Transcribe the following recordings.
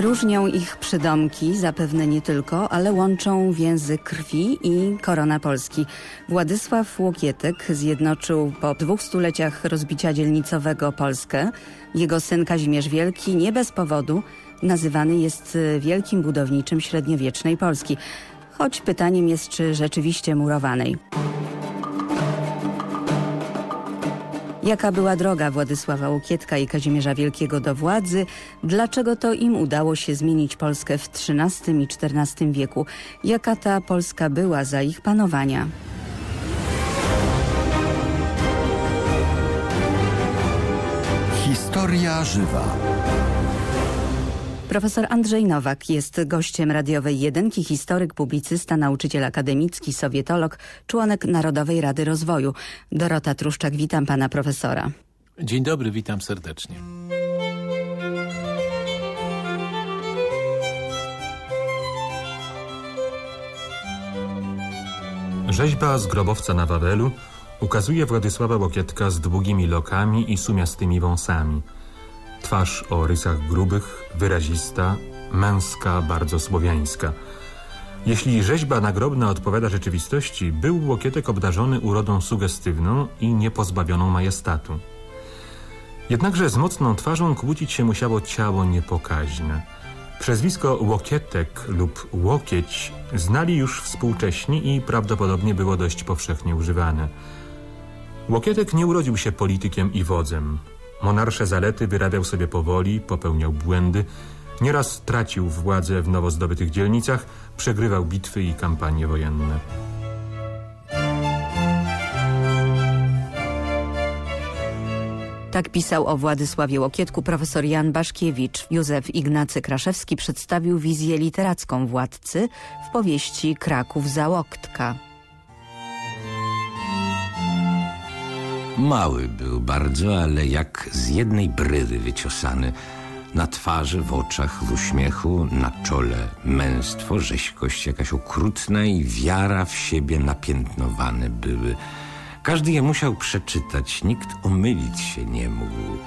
Różnią ich przydomki, zapewne nie tylko, ale łączą więzy krwi i korona Polski. Władysław Łokietek zjednoczył po dwóch stuleciach rozbicia dzielnicowego Polskę. Jego syn Kazimierz Wielki nie bez powodu nazywany jest wielkim budowniczym średniowiecznej Polski. Choć pytaniem jest, czy rzeczywiście murowanej. Jaka była droga Władysława Łokietka i Kazimierza Wielkiego do władzy? Dlaczego to im udało się zmienić Polskę w XIII i XIV wieku? Jaka ta Polska była za ich panowania? Historia żywa. Profesor Andrzej Nowak jest gościem radiowej jedynki, historyk, publicysta, nauczyciel akademicki, sowietolog, członek Narodowej Rady Rozwoju. Dorota Truszczak, witam pana profesora. Dzień dobry, witam serdecznie. Rzeźba z grobowca na Wawelu ukazuje Władysława Łokietka z długimi lokami i sumiastymi wąsami – Twarz o rysach grubych, wyrazista, męska, bardzo słowiańska. Jeśli rzeźba nagrobna odpowiada rzeczywistości, był Łokietek obdarzony urodą sugestywną i niepozbawioną majestatu. Jednakże z mocną twarzą kłócić się musiało ciało niepokaźne. Przezwisko Łokietek lub Łokieć znali już współcześni i prawdopodobnie było dość powszechnie używane. Łokietek nie urodził się politykiem i wodzem. Monarsze zalety wyrabiał sobie powoli, popełniał błędy, nieraz tracił władzę w nowo zdobytych dzielnicach, przegrywał bitwy i kampanie wojenne. Tak pisał o Władysławie Łokietku profesor Jan Baszkiewicz. Józef Ignacy Kraszewski przedstawił wizję literacką władcy w powieści Kraków za Mały był bardzo, ale jak z jednej bryły wyciosany. Na twarzy, w oczach, w uśmiechu, na czole męstwo, rzeźkość jakaś okrutna i wiara w siebie napiętnowane były. Każdy je musiał przeczytać, nikt omylić się nie mógł.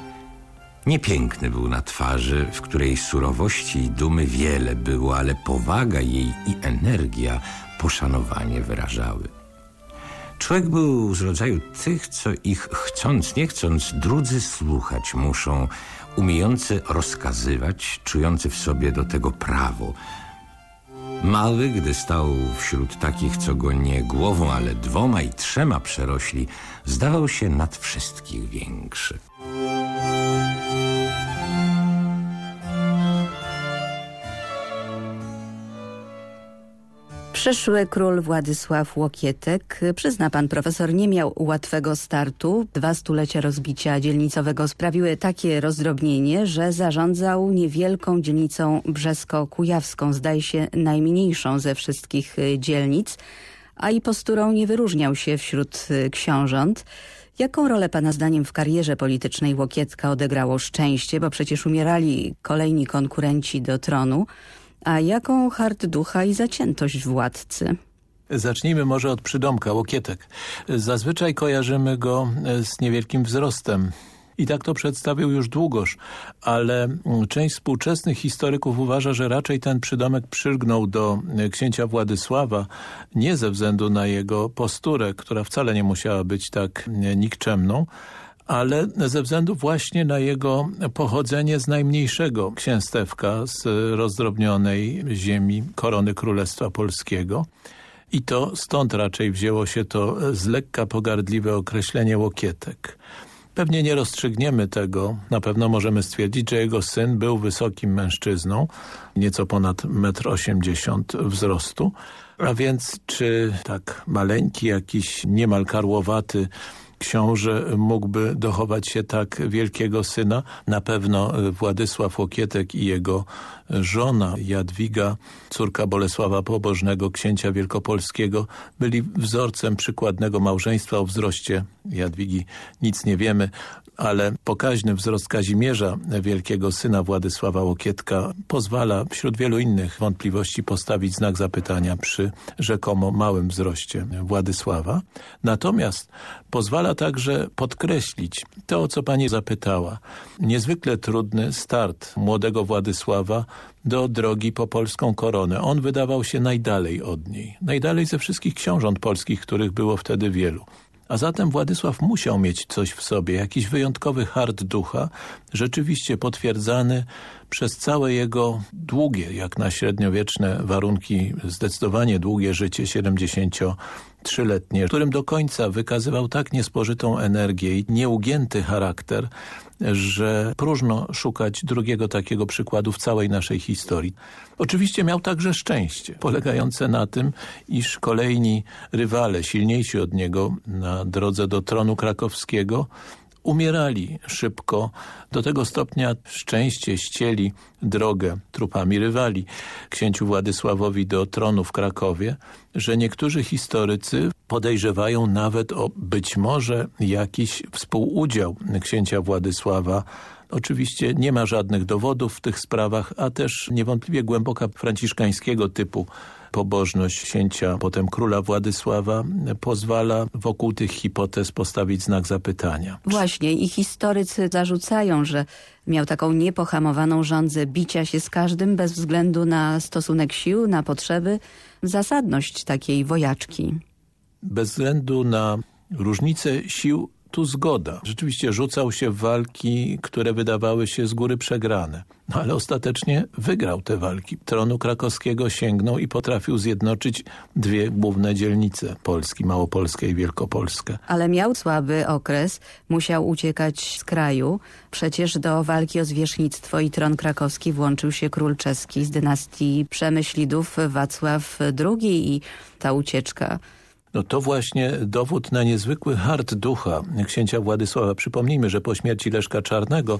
Niepiękny był na twarzy, w której surowości i dumy wiele było, ale powaga jej i energia poszanowanie wyrażały. Człowiek był z rodzaju tych, co ich chcąc, nie chcąc, drudzy słuchać muszą, umiejący rozkazywać, czujący w sobie do tego prawo. Mały, gdy stał wśród takich, co go nie głową, ale dwoma i trzema przerośli, zdawał się nad wszystkich większy. Przyszły król Władysław Łokietek, przyzna pan profesor, nie miał łatwego startu. Dwa stulecia rozbicia dzielnicowego sprawiły takie rozdrobnienie, że zarządzał niewielką dzielnicą brzesko-kujawską, zdaje się najmniejszą ze wszystkich y, dzielnic, a i posturą nie wyróżniał się wśród y, książąt. Jaką rolę pana zdaniem w karierze politycznej Łokietka odegrało szczęście, bo przecież umierali kolejni konkurenci do tronu, a jaką hart ducha i zaciętość władcy? Zacznijmy może od przydomka, łokietek. Zazwyczaj kojarzymy go z niewielkim wzrostem. I tak to przedstawił już długoż, ale część współczesnych historyków uważa, że raczej ten przydomek przylgnął do księcia Władysława nie ze względu na jego posturę, która wcale nie musiała być tak nikczemną, ale ze względu właśnie na jego pochodzenie z najmniejszego księstewka z rozdrobnionej ziemi korony Królestwa Polskiego. I to stąd raczej wzięło się to z lekka pogardliwe określenie łokietek. Pewnie nie rozstrzygniemy tego. Na pewno możemy stwierdzić, że jego syn był wysokim mężczyzną, nieco ponad 1,80 m wzrostu. A więc czy tak maleńki, jakiś niemal karłowaty książę mógłby dochować się tak wielkiego syna. Na pewno e, Władysław Łokietek i jego żona Jadwiga, córka Bolesława Pobożnego, księcia wielkopolskiego, byli wzorcem przykładnego małżeństwa o wzroście Jadwigi. Nic nie wiemy, ale pokaźny wzrost Kazimierza, wielkiego syna Władysława Łokietka, pozwala wśród wielu innych wątpliwości postawić znak zapytania przy rzekomo małym wzroście Władysława. Natomiast pozwala także podkreślić to, o co pani zapytała. Niezwykle trudny start młodego Władysława do drogi po polską koronę. On wydawał się najdalej od niej. Najdalej ze wszystkich książąt polskich, których było wtedy wielu. A zatem Władysław musiał mieć coś w sobie, jakiś wyjątkowy hart ducha, rzeczywiście potwierdzany przez całe jego długie, jak na średniowieczne warunki, zdecydowanie długie życie, 73-letnie, którym do końca wykazywał tak niespożytą energię i nieugięty charakter, że próżno szukać drugiego takiego przykładu w całej naszej historii. Oczywiście miał także szczęście, polegające na tym, iż kolejni rywale, silniejsi od niego na drodze do tronu krakowskiego, umierali szybko. Do tego stopnia szczęście ścieli drogę trupami rywali księciu Władysławowi do tronu w Krakowie, że niektórzy historycy podejrzewają nawet o być może jakiś współudział księcia Władysława Oczywiście nie ma żadnych dowodów w tych sprawach, a też niewątpliwie głęboka franciszkańskiego typu pobożność księcia, potem króla Władysława pozwala wokół tych hipotez postawić znak zapytania. Właśnie i historycy zarzucają, że miał taką niepohamowaną rządzę bicia się z każdym bez względu na stosunek sił, na potrzeby, zasadność takiej wojaczki. Bez względu na różnice sił tu zgoda. Rzeczywiście rzucał się w walki, które wydawały się z góry przegrane. No ale ostatecznie wygrał te walki. Tronu krakowskiego sięgnął i potrafił zjednoczyć dwie główne dzielnice Polski, Małopolskę i Wielkopolskę. Ale miał słaby okres, musiał uciekać z kraju. Przecież do walki o zwierzchnictwo i tron krakowski włączył się król czeski z dynastii Przemyślidów Wacław II i ta ucieczka no to właśnie dowód na niezwykły hart ducha księcia Władysława. Przypomnijmy, że po śmierci Leszka Czarnego,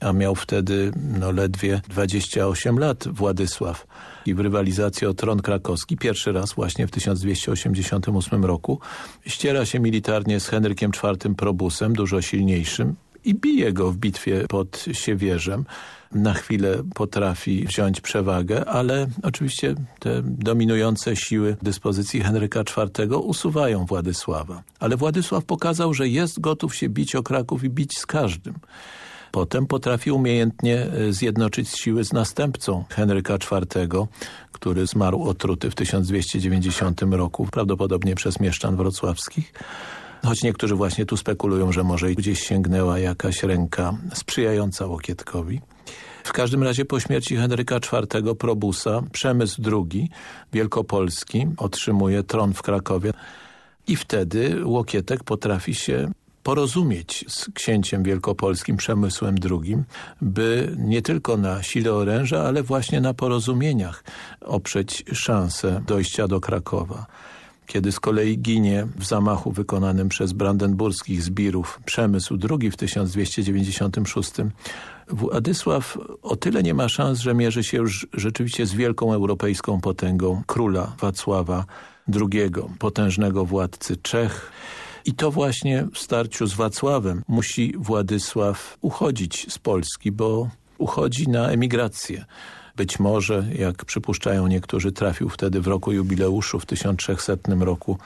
a miał wtedy no ledwie 28 lat Władysław i w rywalizacji o tron krakowski, pierwszy raz właśnie w 1288 roku, ściera się militarnie z Henrykiem IV Probusem, dużo silniejszym i bije go w bitwie pod Siewierzem na chwilę potrafi wziąć przewagę, ale oczywiście te dominujące siły dyspozycji Henryka IV usuwają Władysława. Ale Władysław pokazał, że jest gotów się bić o Kraków i bić z każdym. Potem potrafi umiejętnie e, zjednoczyć siły z następcą Henryka IV, który zmarł otruty w 1290 roku, prawdopodobnie przez mieszczan wrocławskich. Choć niektórzy właśnie tu spekulują, że może gdzieś sięgnęła jakaś ręka sprzyjająca Łokietkowi. W każdym razie po śmierci Henryka IV Probusa Przemysł II Wielkopolski otrzymuje tron w Krakowie i wtedy Łokietek potrafi się porozumieć z księciem wielkopolskim Przemysłem II, by nie tylko na sile oręża, ale właśnie na porozumieniach oprzeć szansę dojścia do Krakowa. Kiedy z kolei ginie w zamachu wykonanym przez brandenburskich zbirów Przemysł II w 1296 Władysław o tyle nie ma szans, że mierzy się już rzeczywiście z wielką europejską potęgą króla Wacława II, potężnego władcy Czech. I to właśnie w starciu z Wacławem musi Władysław uchodzić z Polski, bo uchodzi na emigrację. Być może, jak przypuszczają niektórzy, trafił wtedy w roku jubileuszu w 1300 roku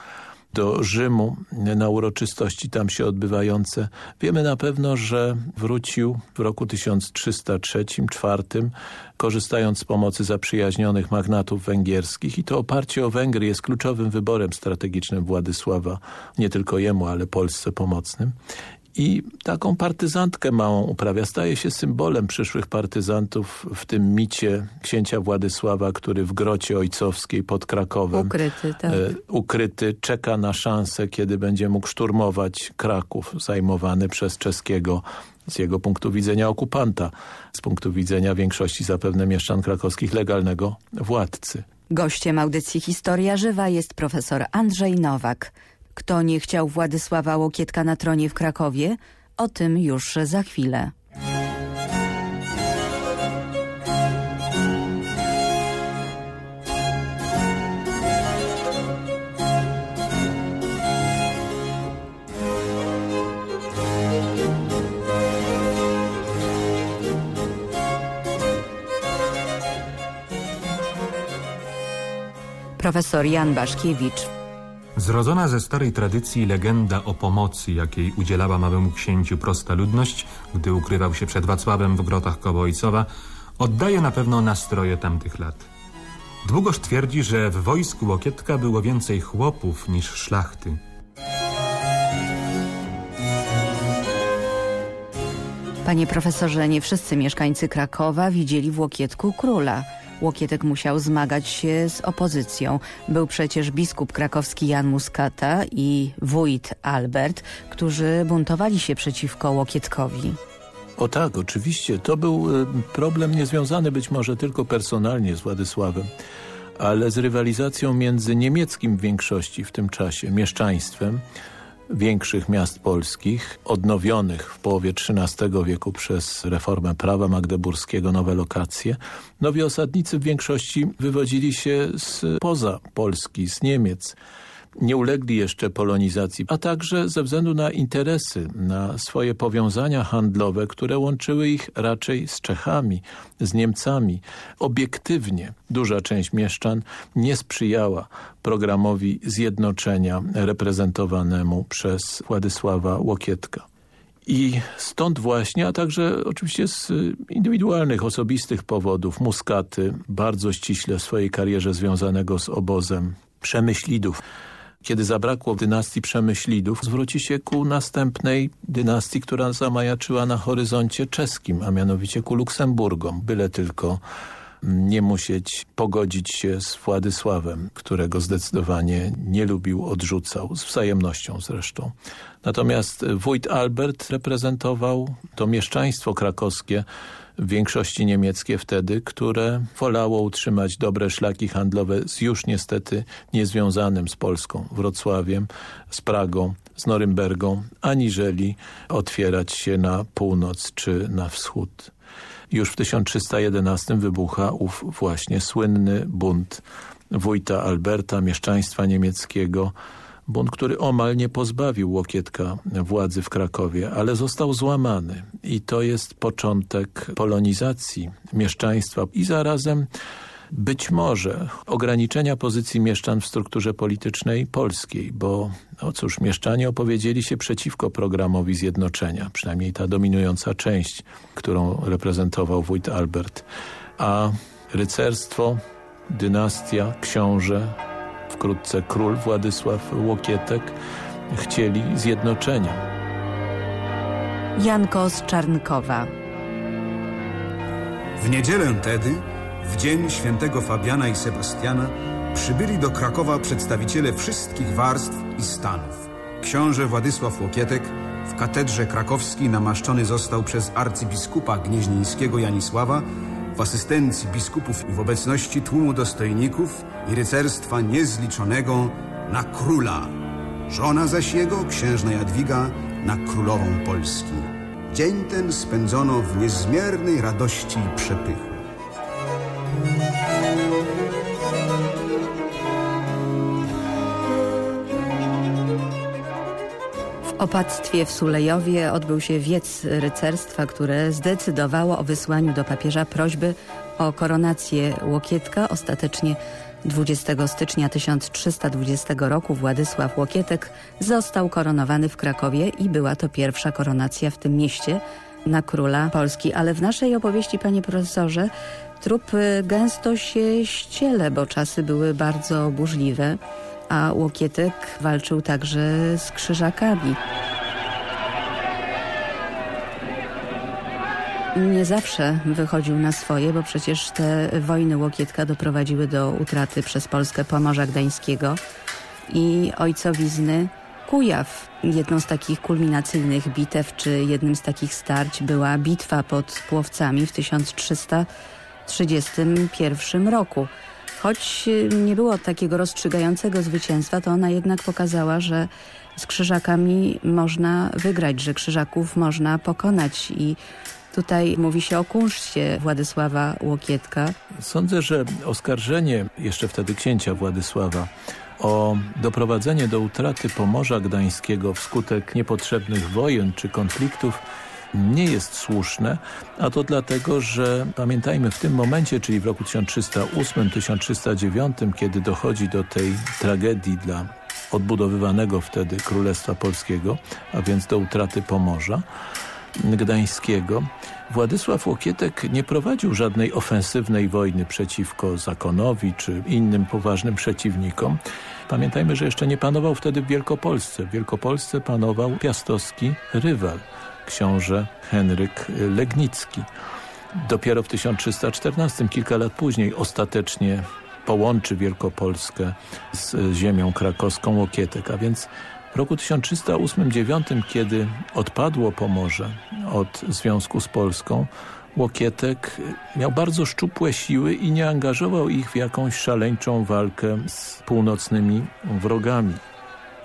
do Rzymu. Na uroczystości tam się odbywające. Wiemy na pewno, że wrócił w roku 1303-4, korzystając z pomocy zaprzyjaźnionych magnatów węgierskich. I to oparcie o Węgry jest kluczowym wyborem strategicznym Władysława, nie tylko jemu, ale Polsce pomocnym i taką partyzantkę małą uprawia. Staje się symbolem przyszłych partyzantów w tym micie księcia Władysława, który w grocie ojcowskiej pod Krakowem ukryty, tak. e, ukryty czeka na szansę, kiedy będzie mógł szturmować Kraków zajmowany przez czeskiego z jego punktu widzenia okupanta, z punktu widzenia większości zapewne mieszczan krakowskich legalnego władcy. Gościem audycji Historia Żywa jest profesor Andrzej Nowak. Kto nie chciał Władysława Łokietka na tronie w Krakowie, o tym już za chwilę. Profesor Jan Baszkiewicz Zrodzona ze starej tradycji legenda o pomocy, jakiej udzielała małemu księciu prosta ludność, gdy ukrywał się przed Wacławem w grotach Kołojcowa, oddaje na pewno nastroje tamtych lat. Długoż twierdzi, że w wojsku Łokietka było więcej chłopów niż szlachty. Panie profesorze, nie wszyscy mieszkańcy Krakowa widzieli w Łokietku króla. Łokietek musiał zmagać się z opozycją. Był przecież biskup krakowski Jan Muskata i wójt Albert, którzy buntowali się przeciwko Łokietkowi. O tak, oczywiście. To był e, problem niezwiązany być może tylko personalnie z Władysławem, ale z rywalizacją między niemieckim w większości w tym czasie mieszczaństwem, większych miast polskich, odnowionych w połowie XIII wieku przez reformę prawa magdeburskiego, nowe lokacje. Nowi osadnicy w większości wywodzili się poza Polski, z Niemiec nie ulegli jeszcze polonizacji, a także ze względu na interesy, na swoje powiązania handlowe, które łączyły ich raczej z Czechami, z Niemcami. Obiektywnie duża część mieszczan nie sprzyjała programowi zjednoczenia reprezentowanemu przez Władysława Łokietka. I stąd właśnie, a także oczywiście z indywidualnych, osobistych powodów, Muskaty bardzo ściśle w swojej karierze związanego z obozem Przemyślidów kiedy zabrakło dynastii Przemyślidów, zwróci się ku następnej dynastii, która zamajaczyła na horyzoncie czeskim, a mianowicie ku Luksemburgom, byle tylko nie musieć pogodzić się z Władysławem, którego zdecydowanie nie lubił, odrzucał, z wzajemnością zresztą. Natomiast wójt Albert reprezentował to mieszczaństwo krakowskie, większości niemieckie wtedy, które wolało utrzymać dobre szlaki handlowe z już niestety niezwiązanym z Polską, Wrocławiem, z Pragą, z Norymbergą, aniżeli otwierać się na północ czy na wschód. Już w 1311 wybucha ów właśnie słynny bunt wójta Alberta, mieszczaństwa niemieckiego, bunt, który omal nie pozbawił Łokietka władzy w Krakowie, ale został złamany. I to jest początek polonizacji mieszczaństwa. I zarazem być może ograniczenia pozycji mieszczan w strukturze politycznej polskiej, bo no cóż, mieszczanie opowiedzieli się przeciwko programowi zjednoczenia, przynajmniej ta dominująca część, którą reprezentował wójt Albert, a rycerstwo, dynastia, książę, wkrótce król Władysław Łokietek chcieli zjednoczenia. Janko z Czarnkowa W niedzielę tedy, w dzień świętego Fabiana i Sebastiana, przybyli do Krakowa przedstawiciele wszystkich warstw i stanów. Książę Władysław Łokietek w katedrze krakowskiej namaszczony został przez arcybiskupa gnieźnieńskiego Janisława w asystencji biskupów i w obecności tłumu dostojników i rycerstwa niezliczonego na króla. Żona zaś jego, księżna Jadwiga, na królową Polski. Dzień ten spędzono w niezmiernej radości i przepychu. Opactwie w Sulejowie odbył się wiec rycerstwa, które zdecydowało o wysłaniu do papieża prośby o koronację Łokietka. Ostatecznie 20 stycznia 1320 roku Władysław Łokietek został koronowany w Krakowie i była to pierwsza koronacja w tym mieście na króla Polski. Ale w naszej opowieści, panie profesorze, trup gęsto się ściele, bo czasy były bardzo burzliwe a Łokietek walczył także z krzyżakami. Nie zawsze wychodził na swoje, bo przecież te wojny Łokietka doprowadziły do utraty przez Polskę Pomorza Gdańskiego i ojcowizny Kujaw. Jedną z takich kulminacyjnych bitew, czy jednym z takich starć była bitwa pod Płowcami w 1331 roku. Choć y, nie było takiego rozstrzygającego zwycięstwa, to ona jednak pokazała, że z krzyżakami można wygrać, że krzyżaków można pokonać i Tutaj mówi się o kunszcie Władysława Łokietka. Sądzę, że oskarżenie jeszcze wtedy księcia Władysława o doprowadzenie do utraty Pomorza Gdańskiego wskutek niepotrzebnych wojen czy konfliktów nie jest słuszne, a to dlatego, że pamiętajmy w tym momencie, czyli w roku 1308-1309, kiedy dochodzi do tej tragedii dla odbudowywanego wtedy Królestwa Polskiego, a więc do utraty Pomorza Gdańskiego, Władysław Łokietek nie prowadził żadnej ofensywnej wojny przeciwko zakonowi czy innym poważnym przeciwnikom. Pamiętajmy, że jeszcze nie panował wtedy w Wielkopolsce. W Wielkopolsce panował piastowski rywal, książę Henryk Legnicki. Dopiero w 1314, kilka lat później, ostatecznie połączy Wielkopolskę z ziemią krakowską Łokietek, a więc w roku 1308-9, kiedy odpadło Pomorze od związku z Polską, Łokietek miał bardzo szczupłe siły i nie angażował ich w jakąś szaleńczą walkę z północnymi wrogami.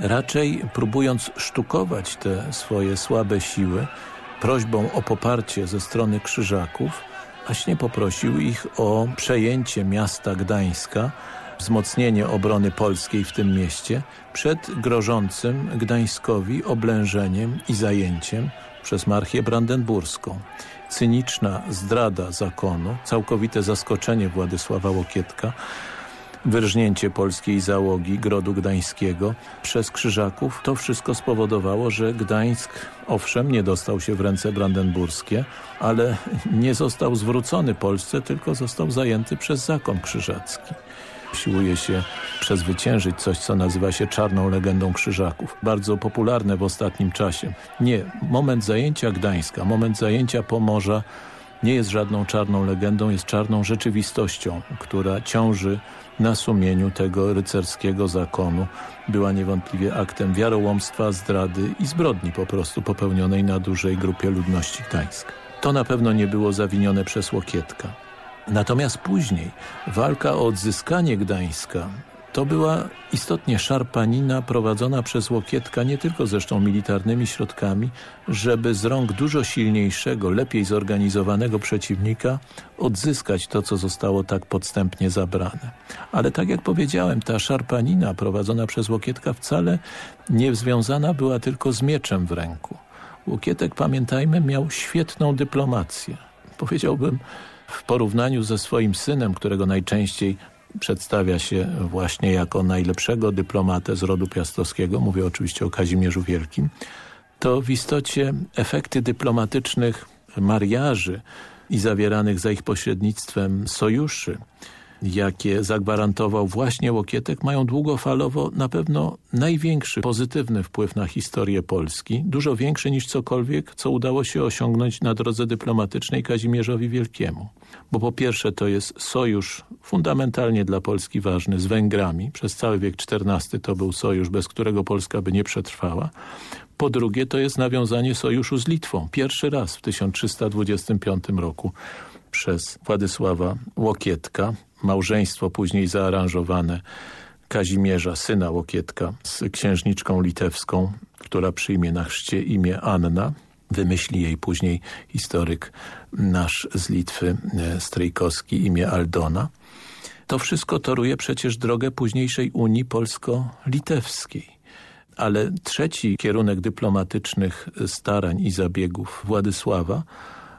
Raczej próbując sztukować te swoje słabe siły, prośbą o poparcie ze strony Krzyżaków, właśnie poprosił ich o przejęcie miasta Gdańska, wzmocnienie obrony polskiej w tym mieście przed grożącym Gdańskowi oblężeniem i zajęciem przez Marchię Brandenburską. Cyniczna zdrada zakonu, całkowite zaskoczenie Władysława Łokietka, wyrżnięcie polskiej załogi Grodu Gdańskiego przez Krzyżaków, to wszystko spowodowało, że Gdańsk owszem nie dostał się w ręce brandenburskie, ale nie został zwrócony Polsce, tylko został zajęty przez zakon krzyżacki. Siłuje się przezwyciężyć coś, co nazywa się czarną legendą krzyżaków. Bardzo popularne w ostatnim czasie. Nie, moment zajęcia Gdańska, moment zajęcia Pomorza nie jest żadną czarną legendą, jest czarną rzeczywistością, która ciąży na sumieniu tego rycerskiego zakonu. Była niewątpliwie aktem wiarołomstwa, zdrady i zbrodni po prostu popełnionej na dużej grupie ludności Gdańska. To na pewno nie było zawinione przez Łokietka. Natomiast później walka o odzyskanie Gdańska to była istotnie szarpanina prowadzona przez Łokietka nie tylko zresztą militarnymi środkami, żeby z rąk dużo silniejszego, lepiej zorganizowanego przeciwnika odzyskać to, co zostało tak podstępnie zabrane. Ale tak jak powiedziałem, ta szarpanina prowadzona przez Łokietka wcale nie związana była tylko z mieczem w ręku. Łokietek, pamiętajmy, miał świetną dyplomację. Powiedziałbym, w porównaniu ze swoim synem, którego najczęściej przedstawia się właśnie jako najlepszego dyplomatę z rodu piastowskiego, mówię oczywiście o Kazimierzu Wielkim, to w istocie efekty dyplomatycznych mariaży i zawieranych za ich pośrednictwem sojuszy jakie zagwarantował właśnie Łokietek, mają długofalowo na pewno największy pozytywny wpływ na historię Polski, dużo większy niż cokolwiek, co udało się osiągnąć na drodze dyplomatycznej Kazimierzowi Wielkiemu. Bo po pierwsze to jest sojusz fundamentalnie dla Polski ważny z Węgrami. Przez cały wiek XIV to był sojusz, bez którego Polska by nie przetrwała. Po drugie to jest nawiązanie sojuszu z Litwą. Pierwszy raz w 1325 roku przez Władysława Łokietka małżeństwo później zaaranżowane Kazimierza, syna Łokietka z księżniczką litewską, która przyjmie na chrzcie imię Anna. Wymyśli jej później historyk nasz z Litwy, e, Strejkowski, imię Aldona. To wszystko toruje przecież drogę późniejszej Unii Polsko-Litewskiej. Ale trzeci kierunek dyplomatycznych starań i zabiegów Władysława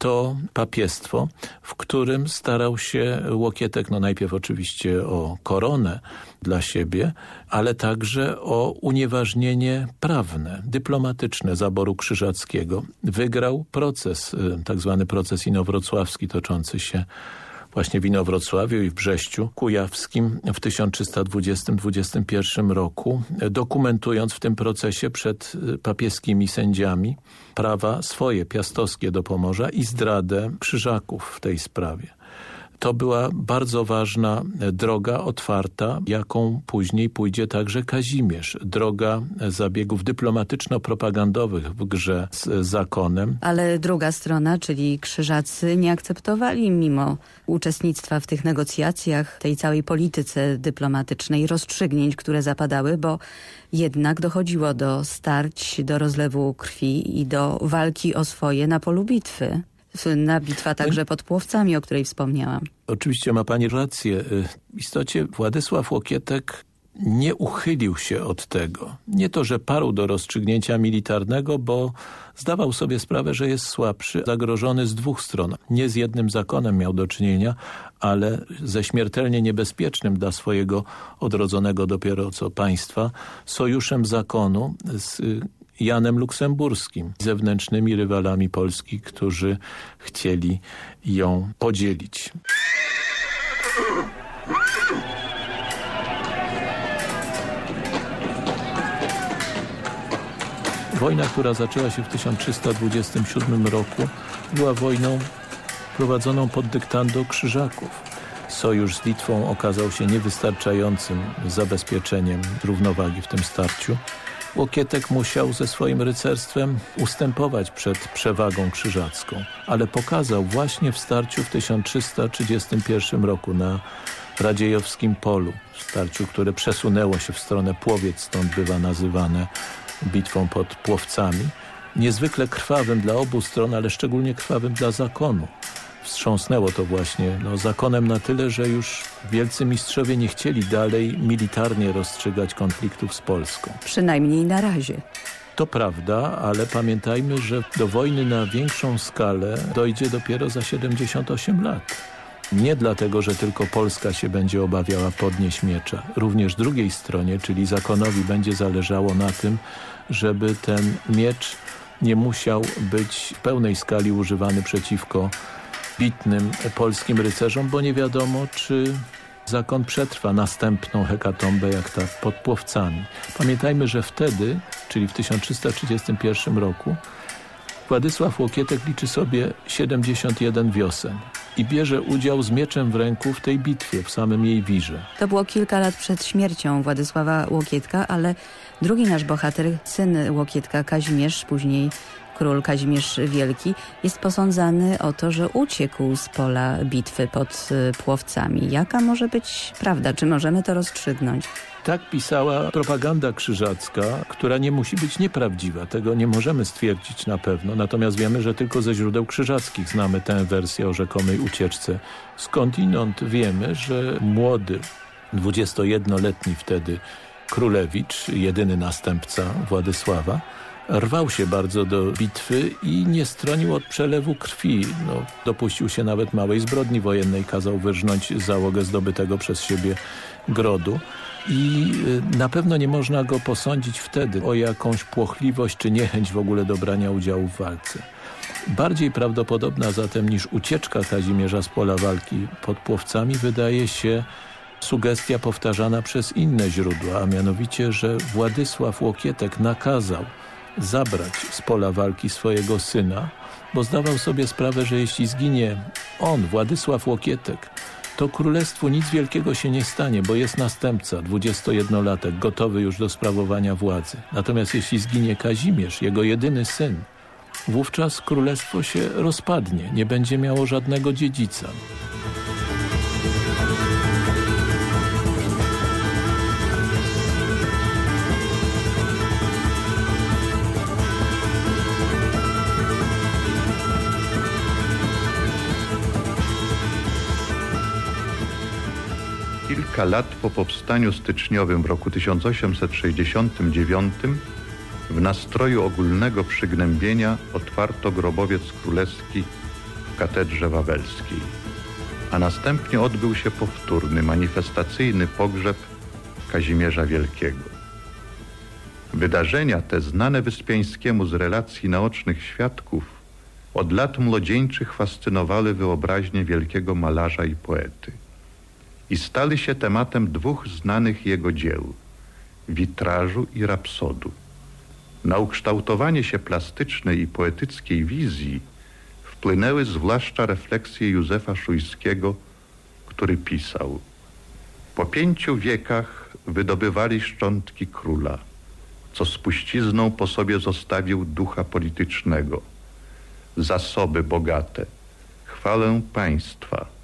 to papiestwo, w którym starał się Łokietek, no najpierw oczywiście o koronę dla siebie, ale także o unieważnienie prawne, dyplomatyczne zaboru krzyżackiego. Wygrał proces, y, tak zwany proces inowrocławski toczący się właśnie w Inowrocławiu i w Brześciu Kujawskim w 1320-21 roku, dokumentując w tym procesie przed y, papieskimi sędziami prawa swoje, piastowskie do Pomorza i zdradę krzyżaków w tej sprawie to była bardzo ważna droga otwarta, jaką później pójdzie także Kazimierz. Droga zabiegów dyplomatyczno-propagandowych w grze z zakonem. Ale druga strona, czyli krzyżacy nie akceptowali mimo uczestnictwa w tych negocjacjach, tej całej polityce dyplomatycznej, rozstrzygnięć, które zapadały, bo jednak dochodziło do starć, do rozlewu krwi i do walki o swoje na polu bitwy. Słynna bitwa także pod Płowcami, o której wspomniałam. Oczywiście ma pani rację. W istocie Władysław Łokietek nie uchylił się od tego. Nie to, że parł do rozstrzygnięcia militarnego, bo zdawał sobie sprawę, że jest słabszy, zagrożony z dwóch stron. Nie z jednym zakonem miał do czynienia, ale ze śmiertelnie niebezpiecznym dla swojego odrodzonego dopiero co państwa sojuszem zakonu z Janem Luksemburskim, zewnętrznymi rywalami Polski, którzy chcieli ją podzielić. Wojna, która zaczęła się w 1327 roku, była wojną prowadzoną pod dyktando Krzyżaków. Sojusz z Litwą okazał się niewystarczającym zabezpieczeniem równowagi w tym starciu. Łokietek musiał ze swoim rycerstwem ustępować przed przewagą krzyżacką, ale pokazał właśnie w starciu w 1331 roku na Radziejowskim Polu, starciu, które przesunęło się w stronę Płowiec, stąd bywa nazywane bitwą pod Płowcami, niezwykle krwawym dla obu stron, ale szczególnie krwawym dla zakonu. Wstrząsnęło to właśnie no, zakonem na tyle, że już wielcy mistrzowie nie chcieli dalej militarnie rozstrzygać konfliktów z Polską. Przynajmniej na razie. To prawda, ale pamiętajmy, że do wojny na większą skalę dojdzie dopiero za 78 lat. Nie dlatego, że tylko Polska się będzie obawiała podnieść miecza. Również drugiej stronie, czyli zakonowi będzie zależało na tym, żeby ten miecz nie musiał być w pełnej skali używany przeciwko bitnym polskim rycerzom, bo nie wiadomo, czy zakon przetrwa następną hekatombę jak ta pod Płowcami. Pamiętajmy, że wtedy, czyli w 1331 roku, Władysław Łokietek liczy sobie 71 wiosen i bierze udział z mieczem w ręku w tej bitwie, w samym jej wirze. To było kilka lat przed śmiercią Władysława Łokietka, ale drugi nasz bohater, syn Łokietka, Kazimierz, później król Kazimierz Wielki, jest posądzany o to, że uciekł z pola bitwy pod y, Płowcami. Jaka może być prawda? Czy możemy to rozstrzygnąć? Tak pisała propaganda krzyżacka, która nie musi być nieprawdziwa. Tego nie możemy stwierdzić na pewno. Natomiast wiemy, że tylko ze źródeł krzyżackich znamy tę wersję o rzekomej ucieczce. Skądinąd wiemy, że młody, 21-letni wtedy królewicz, jedyny następca Władysława, rwał się bardzo do bitwy i nie stronił od przelewu krwi. No, dopuścił się nawet małej zbrodni wojennej, kazał wyrżnąć załogę zdobytego przez siebie grodu i y, na pewno nie można go posądzić wtedy o jakąś płochliwość czy niechęć w ogóle do brania udziału w walce. Bardziej prawdopodobna zatem niż ucieczka Kazimierza z pola walki pod Płowcami wydaje się sugestia powtarzana przez inne źródła, a mianowicie, że Władysław Łokietek nakazał zabrać z pola walki swojego syna, bo zdawał sobie sprawę, że jeśli zginie on, Władysław Łokietek, to królestwu nic wielkiego się nie stanie, bo jest następca, 21-latek, gotowy już do sprawowania władzy. Natomiast jeśli zginie Kazimierz, jego jedyny syn, wówczas królestwo się rozpadnie, nie będzie miało żadnego dziedzica. Kilka lat po powstaniu styczniowym w roku 1869 w nastroju ogólnego przygnębienia otwarto grobowiec królewski w katedrze wawelskiej, a następnie odbył się powtórny, manifestacyjny pogrzeb Kazimierza Wielkiego. Wydarzenia te znane Wyspiańskiemu z relacji naocznych świadków od lat młodzieńczych fascynowały wyobraźnię wielkiego malarza i poety i stali się tematem dwóch znanych jego dzieł witrażu i rapsodu. Na ukształtowanie się plastycznej i poetyckiej wizji wpłynęły zwłaszcza refleksje Józefa Szujskiego, który pisał Po pięciu wiekach wydobywali szczątki króla, co spuścizną po sobie zostawił ducha politycznego, zasoby bogate, chwalę państwa,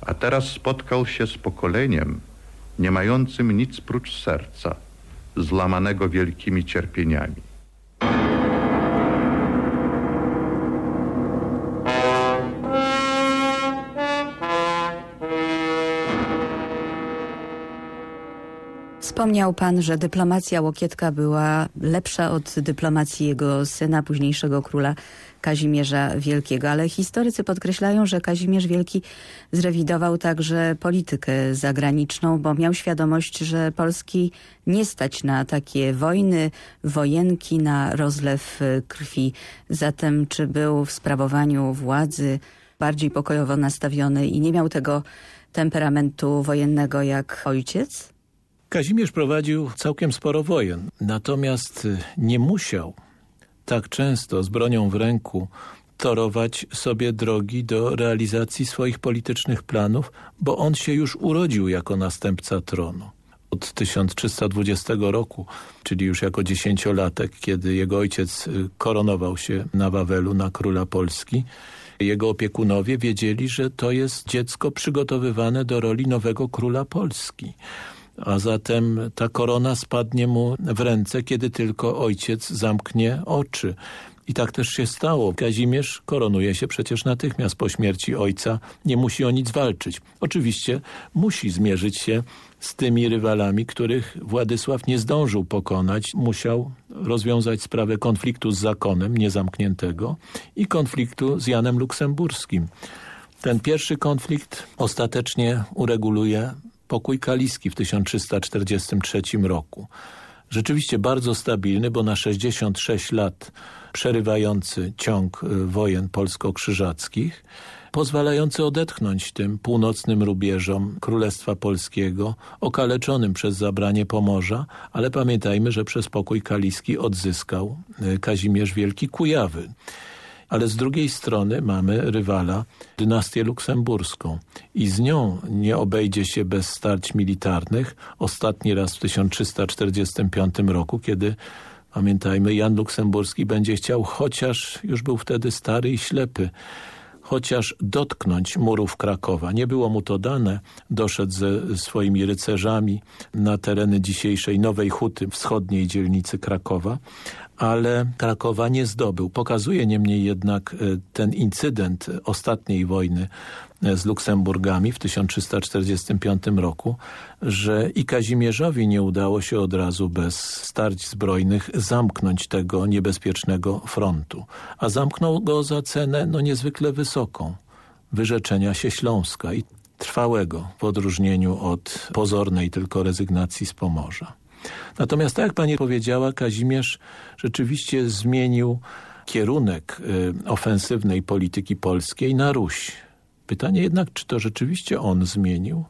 a teraz spotkał się z pokoleniem nie mającym nic prócz serca, zlamanego wielkimi cierpieniami. Wspomniał pan, że dyplomacja Łokietka była lepsza od dyplomacji jego syna, późniejszego króla Kazimierza Wielkiego, ale historycy podkreślają, że Kazimierz Wielki zrewidował także politykę zagraniczną, bo miał świadomość, że Polski nie stać na takie wojny, wojenki, na rozlew krwi. Zatem czy był w sprawowaniu władzy bardziej pokojowo nastawiony i nie miał tego temperamentu wojennego jak ojciec? Kazimierz prowadził całkiem sporo wojen, natomiast nie musiał tak często z bronią w ręku torować sobie drogi do realizacji swoich politycznych planów, bo on się już urodził jako następca tronu. Od 1320 roku, czyli już jako dziesięciolatek, kiedy jego ojciec y, koronował się na Wawelu na króla Polski, jego opiekunowie wiedzieli, że to jest dziecko przygotowywane do roli nowego króla Polski a zatem ta korona spadnie mu w ręce, kiedy tylko ojciec zamknie oczy. I tak też się stało. Kazimierz koronuje się przecież natychmiast po śmierci ojca. Nie musi o nic walczyć. Oczywiście musi zmierzyć się z tymi rywalami, których Władysław nie zdążył pokonać. Musiał rozwiązać sprawę konfliktu z zakonem niezamkniętego i konfliktu z Janem Luksemburskim. Ten pierwszy konflikt ostatecznie ureguluje pokój kaliski w 1343 roku. Rzeczywiście bardzo stabilny, bo na 66 lat przerywający ciąg y, wojen polsko-krzyżackich, pozwalający odetchnąć tym północnym rubieżom Królestwa Polskiego, okaleczonym przez zabranie Pomorza, ale pamiętajmy, że przez pokój kaliski odzyskał y, Kazimierz Wielki Kujawy ale z drugiej strony mamy rywala dynastię luksemburską i z nią nie obejdzie się bez starć militarnych. Ostatni raz w 1345 roku, kiedy pamiętajmy Jan Luksemburski będzie chciał, chociaż już był wtedy stary i ślepy, chociaż dotknąć murów Krakowa. Nie było mu to dane. Doszedł ze swoimi rycerzami na tereny dzisiejszej Nowej Huty, wschodniej dzielnicy Krakowa, ale Krakowa nie zdobył. Pokazuje niemniej jednak e, ten incydent ostatniej wojny e, z Luksemburgami w 1345 roku, że i Kazimierzowi nie udało się od razu bez starć zbrojnych zamknąć tego niebezpiecznego frontu. A zamknął go za cenę no niezwykle wysoką wyrzeczenia się Śląska i trwałego w odróżnieniu od pozornej tylko rezygnacji z Pomorza. Natomiast tak jak pani powiedziała, Kazimierz rzeczywiście zmienił kierunek y, ofensywnej polityki polskiej na Ruś. Pytanie jednak, czy to rzeczywiście on zmienił?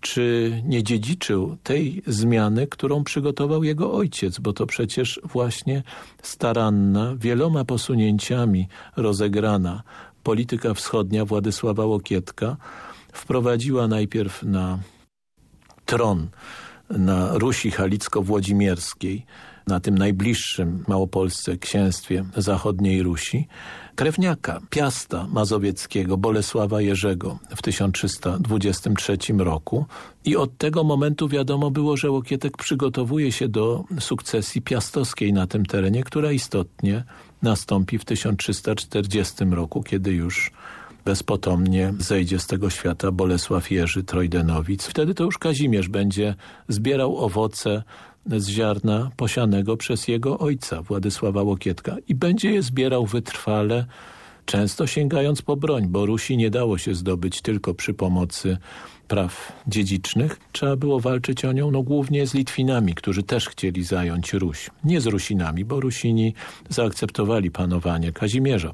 Czy nie dziedziczył tej zmiany, którą przygotował jego ojciec? Bo to przecież właśnie staranna, wieloma posunięciami rozegrana polityka wschodnia Władysława Łokietka wprowadziła najpierw na tron na Rusi Halicko-Włodzimierskiej, na tym najbliższym Małopolsce księstwie zachodniej Rusi, krewniaka Piasta Mazowieckiego Bolesława Jerzego w 1323 roku. I od tego momentu wiadomo było, że Łokietek przygotowuje się do sukcesji piastowskiej na tym terenie, która istotnie nastąpi w 1340 roku, kiedy już bezpotomnie zejdzie z tego świata Bolesław Jerzy Trojdenowic. Wtedy to już Kazimierz będzie zbierał owoce z ziarna posianego przez jego ojca, Władysława Łokietka i będzie je zbierał wytrwale, często sięgając po broń, bo Rusi nie dało się zdobyć tylko przy pomocy praw dziedzicznych. Trzeba było walczyć o nią no głównie z Litwinami, którzy też chcieli zająć Ruś. Nie z Rusinami, bo Rusini zaakceptowali panowanie Kazimierza.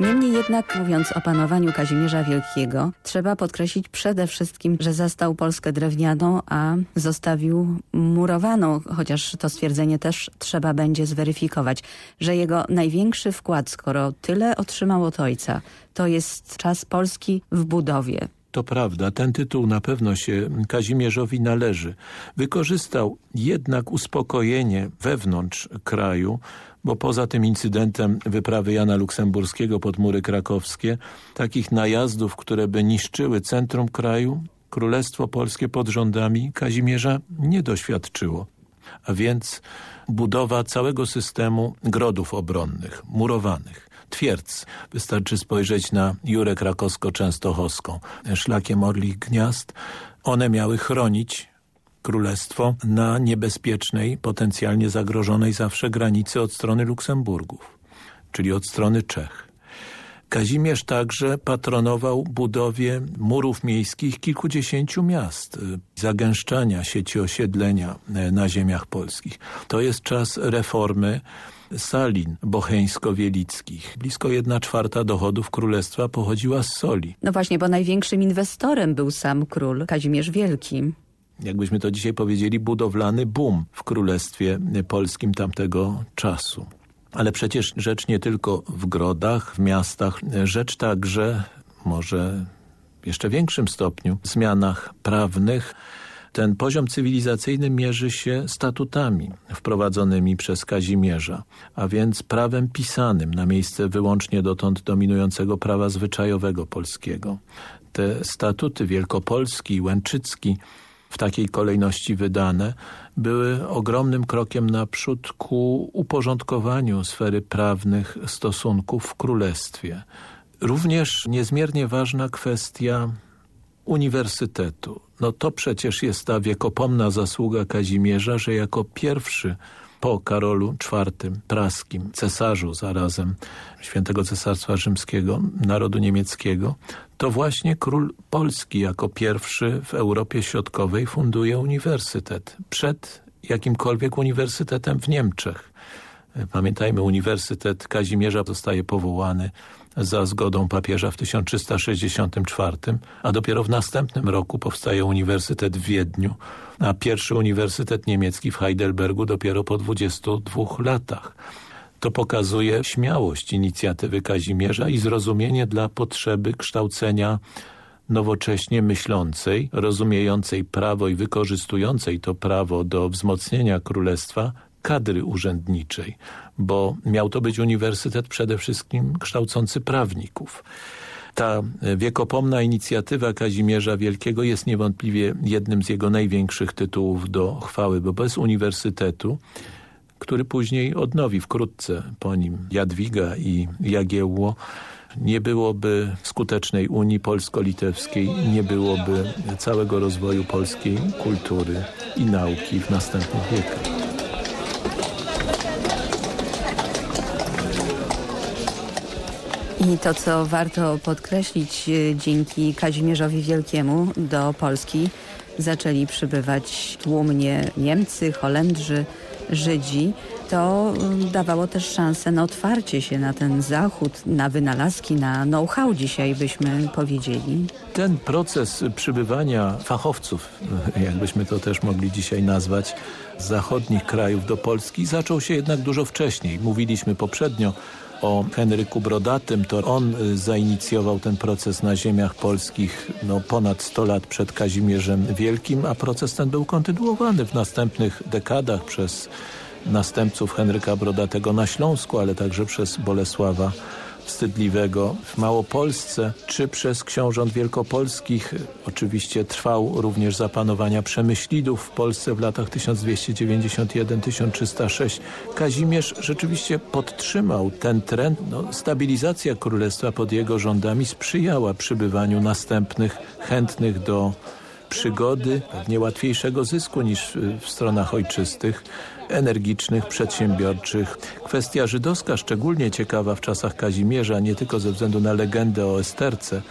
Niemniej jednak, mówiąc o panowaniu Kazimierza Wielkiego, trzeba podkreślić przede wszystkim, że zastał Polskę drewnianą, a zostawił murowaną, chociaż to stwierdzenie też trzeba będzie zweryfikować, że jego największy wkład, skoro tyle otrzymał od ojca, to jest czas Polski w budowie. To prawda, ten tytuł na pewno się Kazimierzowi należy. Wykorzystał jednak uspokojenie wewnątrz kraju, bo poza tym incydentem wyprawy Jana Luksemburskiego pod mury krakowskie, takich najazdów, które by niszczyły centrum kraju, Królestwo Polskie pod rządami Kazimierza nie doświadczyło. A więc budowa całego systemu grodów obronnych, murowanych. twierdz. Wystarczy spojrzeć na Jurę Krakowsko-Częstochowską. Szlakiem Orlich Gniazd one miały chronić królestwo na niebezpiecznej, potencjalnie zagrożonej zawsze granicy od strony Luksemburgów, czyli od strony Czech. Kazimierz także patronował budowie murów miejskich kilkudziesięciu miast, y, zagęszczania sieci osiedlenia y, na ziemiach polskich. To jest czas reformy salin bocheńsko-wielickich. Blisko jedna czwarta dochodów królestwa pochodziła z soli. No właśnie, bo największym inwestorem był sam król Kazimierz Wielki jakbyśmy to dzisiaj powiedzieli, budowlany boom w Królestwie Polskim tamtego czasu. Ale przecież rzecz nie tylko w grodach, w miastach, rzecz także może w jeszcze większym stopniu w zmianach prawnych. Ten poziom cywilizacyjny mierzy się statutami wprowadzonymi przez Kazimierza, a więc prawem pisanym na miejsce wyłącznie dotąd dominującego prawa zwyczajowego polskiego. Te statuty Wielkopolski i Łęczycki w takiej kolejności wydane, były ogromnym krokiem naprzód ku uporządkowaniu sfery prawnych stosunków w Królestwie. Również niezmiernie ważna kwestia uniwersytetu. No to przecież jest ta wiekopomna zasługa Kazimierza, że jako pierwszy po Karolu IV Praskim, cesarzu zarazem Świętego Cesarstwa Rzymskiego, narodu niemieckiego, to właśnie król Polski jako pierwszy w Europie Środkowej funduje uniwersytet przed jakimkolwiek uniwersytetem w Niemczech. Pamiętajmy, Uniwersytet Kazimierza zostaje powołany za zgodą papieża w 1364, a dopiero w następnym roku powstaje Uniwersytet w Wiedniu, a pierwszy Uniwersytet Niemiecki w Heidelbergu dopiero po 22 latach. To pokazuje śmiałość inicjatywy Kazimierza i zrozumienie dla potrzeby kształcenia nowocześnie myślącej, rozumiejącej prawo i wykorzystującej to prawo do wzmocnienia królestwa kadry urzędniczej, bo miał to być uniwersytet przede wszystkim kształcący prawników. Ta wiekopomna inicjatywa Kazimierza Wielkiego jest niewątpliwie jednym z jego największych tytułów do chwały, bo bez uniwersytetu który później odnowi wkrótce po nim Jadwiga i Jagiełło, nie byłoby skutecznej Unii Polsko-Litewskiej, nie byłoby całego rozwoju polskiej kultury i nauki w następnych wiekach. I to, co warto podkreślić, e, dzięki Kazimierzowi Wielkiemu do Polski zaczęli przybywać tłumnie Niemcy, Holendrzy, Żydzi, to mm, dawało też szansę na otwarcie się na ten zachód, na wynalazki, na know-how dzisiaj byśmy powiedzieli. Ten proces przybywania fachowców, jakbyśmy to też mogli dzisiaj nazwać, z zachodnich krajów do Polski zaczął się jednak dużo wcześniej. Mówiliśmy poprzednio o Henryku Brodatym, to on y, zainicjował ten proces na ziemiach polskich no, ponad 100 lat przed Kazimierzem Wielkim, a proces ten był kontynuowany w następnych dekadach przez następców Henryka Brodatego na Śląsku, ale także przez Bolesława wstydliwego w Małopolsce, czy przez książąt wielkopolskich. Oczywiście trwał również zapanowania Przemyślidów w Polsce w latach 1291-1306. Kazimierz rzeczywiście podtrzymał ten trend. No, stabilizacja królestwa pod jego rządami sprzyjała przybywaniu następnych chętnych do przygody, pewnie łatwiejszego zysku niż w stronach ojczystych energicznych, przedsiębiorczych. Kwestia żydowska szczególnie ciekawa w czasach Kazimierza, nie tylko ze względu na legendę o Esterce,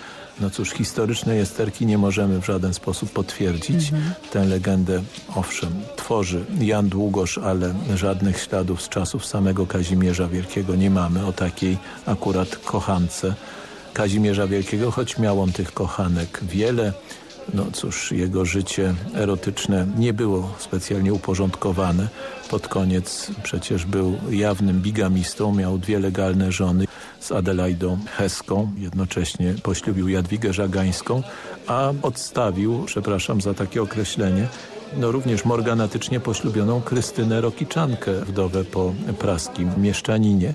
no cóż, historycznej Esterki nie możemy w żaden sposób potwierdzić. Mhm. Tę legendę, owszem, tworzy Jan Długosz, ale żadnych śladów z czasów samego Kazimierza Wielkiego nie mamy o takiej akurat kochance Kazimierza Wielkiego, choć miał on tych kochanek wiele. No cóż, jego życie erotyczne nie było specjalnie uporządkowane. Pod koniec przecież był jawnym bigamistą, miał dwie legalne żony z Adelaidą Heską, jednocześnie poślubił Jadwigę Żagańską, a odstawił, przepraszam za takie określenie, no również morganatycznie poślubioną Krystynę Rokiczankę, wdowę po praskim mieszczaninie.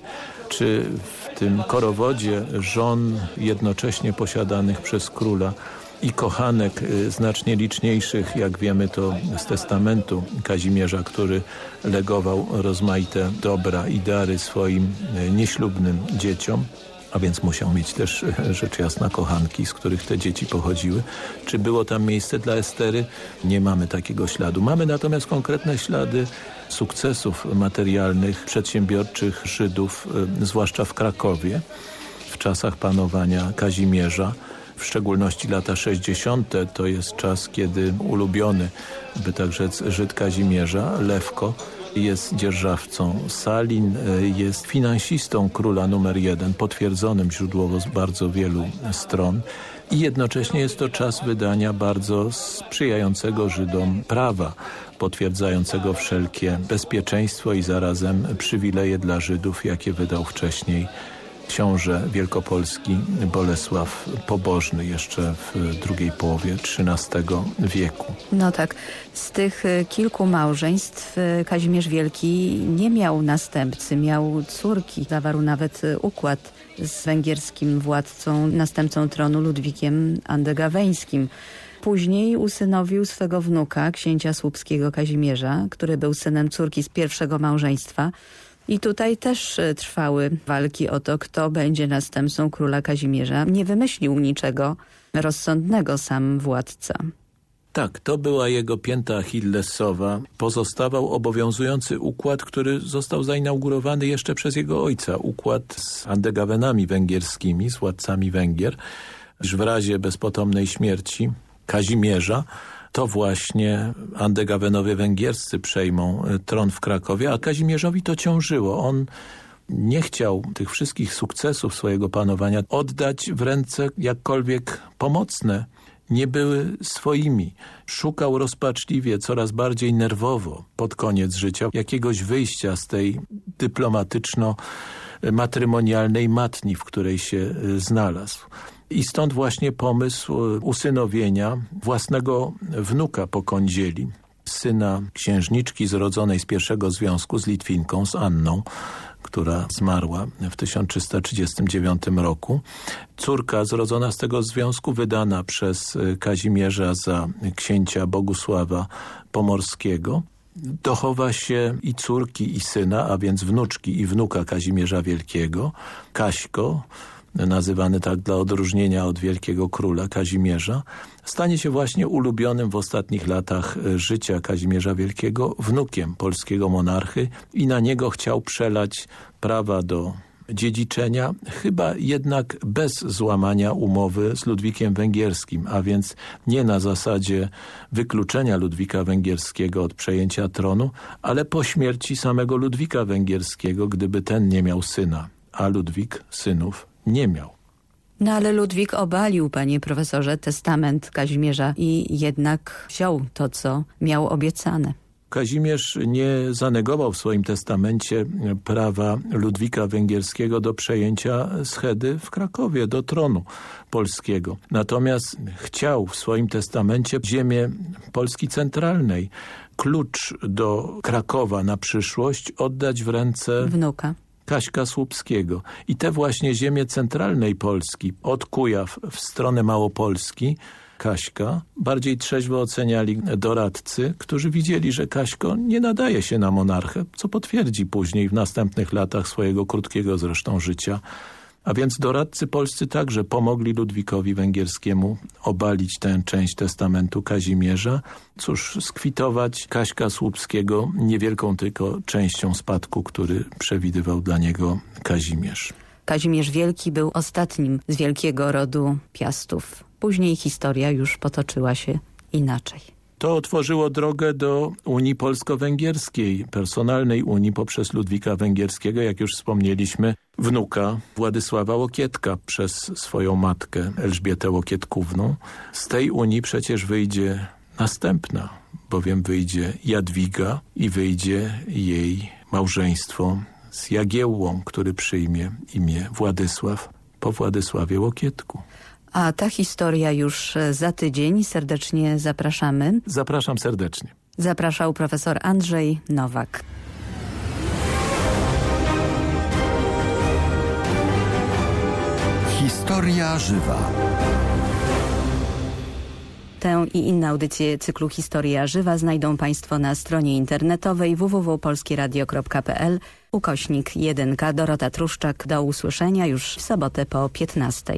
Czy w tym korowodzie żon jednocześnie posiadanych przez króla i kochanek y, znacznie liczniejszych, jak wiemy to z testamentu Kazimierza, który legował rozmaite dobra i dary swoim y, nieślubnym dzieciom a więc musiał mieć też rzecz jasna kochanki, z których te dzieci pochodziły. Czy było tam miejsce dla Estery? Nie mamy takiego śladu. Mamy natomiast konkretne ślady sukcesów materialnych, przedsiębiorczych Żydów, y, zwłaszcza w Krakowie w czasach panowania Kazimierza w szczególności lata 60. to jest czas, kiedy ulubiony, by tak rzec, Żyd Kazimierza, Lewko, jest dzierżawcą Salin, e, jest finansistą króla numer jeden, potwierdzonym źródłowo z bardzo wielu stron i jednocześnie jest to czas wydania bardzo sprzyjającego Żydom prawa, potwierdzającego wszelkie bezpieczeństwo i zarazem przywileje dla Żydów, jakie wydał wcześniej książę wielkopolski Bolesław Pobożny jeszcze w drugiej połowie XIII wieku. No tak, z tych e, kilku małżeństw e, Kazimierz Wielki nie miał następcy, miał córki. Zawarł nawet e, układ z węgierskim władcą, następcą tronu Ludwikiem Andegaweńskim. Później usynowił swego wnuka, księcia słupskiego Kazimierza, który był synem córki z pierwszego małżeństwa. I tutaj też e, trwały walki o to, kto będzie następcą króla Kazimierza. Nie wymyślił niczego rozsądnego sam władca. Tak, to była jego pięta achillesowa. Pozostawał obowiązujący układ, który został zainaugurowany jeszcze przez jego ojca. Układ z Andegawenami węgierskimi, z władcami Węgier, w razie bezpotomnej śmierci Kazimierza to właśnie Andegawenowie węgierscy przejmą e, tron w Krakowie, a Kazimierzowi to ciążyło. On nie chciał tych wszystkich sukcesów swojego panowania oddać w ręce jakkolwiek pomocne. Nie były swoimi. Szukał rozpaczliwie, coraz bardziej nerwowo pod koniec życia jakiegoś wyjścia z tej dyplomatyczno-matrymonialnej matni, w której się e, znalazł. I stąd właśnie pomysł e, usynowienia własnego wnuka po kądzieli, syna księżniczki zrodzonej z pierwszego związku z Litwinką, z Anną, która zmarła w 1339 roku. Córka zrodzona z tego związku, wydana przez e, Kazimierza za księcia Bogusława Pomorskiego. Dochowa się i córki, i syna, a więc wnuczki i wnuka Kazimierza Wielkiego, Kaśko, nazywany tak dla odróżnienia od wielkiego króla Kazimierza, stanie się właśnie ulubionym w ostatnich latach e, życia Kazimierza Wielkiego wnukiem polskiego monarchy i na niego chciał przelać prawa do dziedziczenia, chyba jednak bez złamania umowy z Ludwikiem Węgierskim, a więc nie na zasadzie wykluczenia Ludwika Węgierskiego od przejęcia tronu, ale po śmierci samego Ludwika Węgierskiego, gdyby ten nie miał syna, a Ludwik synów nie miał. No ale Ludwik obalił, panie profesorze, testament Kazimierza i jednak wziął to, co miał obiecane. Kazimierz nie zanegował w swoim testamencie prawa Ludwika Węgierskiego do przejęcia schedy w Krakowie, do tronu polskiego. Natomiast chciał w swoim testamencie ziemię Polski centralnej, klucz do Krakowa na przyszłość oddać w ręce wnuka Kaśka Słupskiego. I te właśnie ziemie centralnej Polski, od Kujaw w stronę Małopolski, Kaśka, bardziej trzeźwo oceniali doradcy, którzy widzieli, że Kaśko nie nadaje się na monarchę, co potwierdzi później w następnych latach swojego krótkiego zresztą życia a więc doradcy polscy także pomogli Ludwikowi Węgierskiemu obalić tę część testamentu Kazimierza. Cóż, skwitować Kaśka Słupskiego niewielką tylko częścią spadku, który przewidywał dla niego Kazimierz. Kazimierz Wielki był ostatnim z wielkiego rodu Piastów. Później historia już potoczyła się inaczej. To otworzyło drogę do Unii Polsko-Węgierskiej, personalnej Unii poprzez Ludwika Węgierskiego, jak już wspomnieliśmy, wnuka Władysława Łokietka przez swoją matkę Elżbietę Łokietkówną. Z tej Unii przecież wyjdzie następna, bowiem wyjdzie Jadwiga i wyjdzie jej małżeństwo z Jagiełłą, który przyjmie imię Władysław po Władysławie Łokietku. A ta historia już e, za tydzień. Serdecznie zapraszamy. Zapraszam serdecznie. Zapraszał profesor Andrzej Nowak. Historia żywa. Tę i inne audycje cyklu Historia Żywa znajdą Państwo na stronie internetowej www.polskieradio.pl ukośnik 1K Dorota Truszczak. Do usłyszenia już w sobotę po 15.